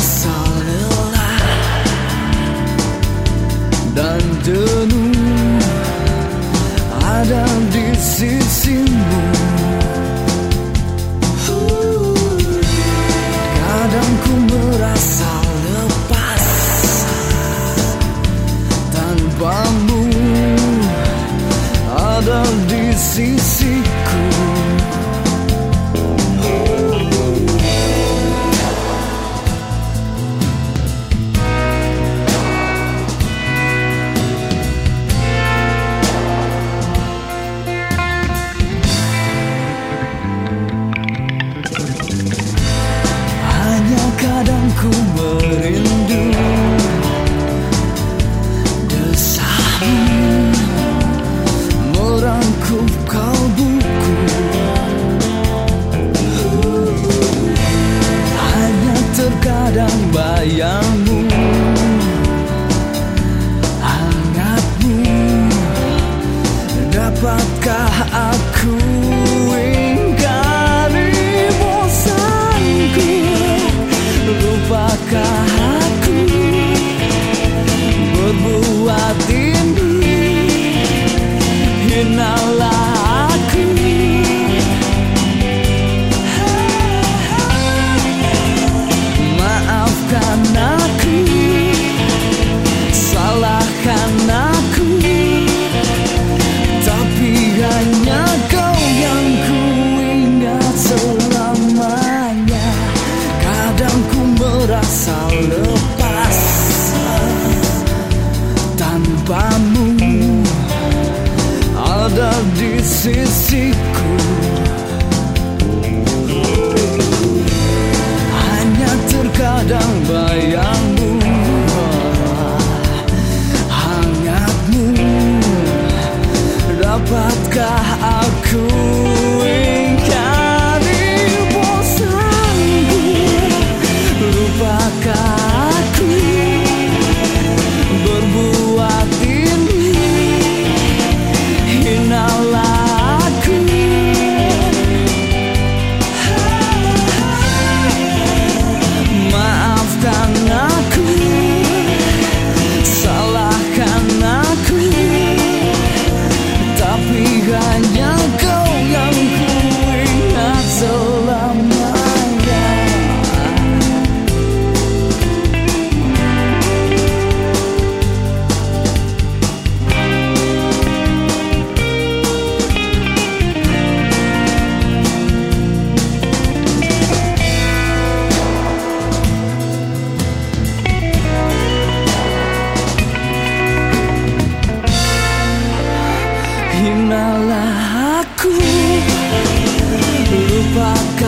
So. kadang ku merindu in our lives. lah aku. Lupakan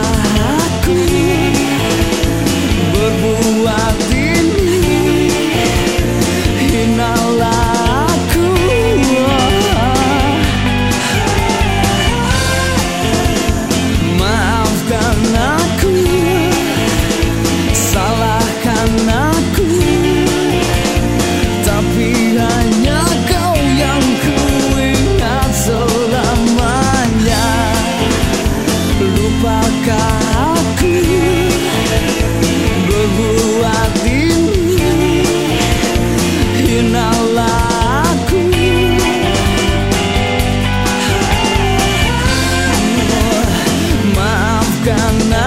I'm not.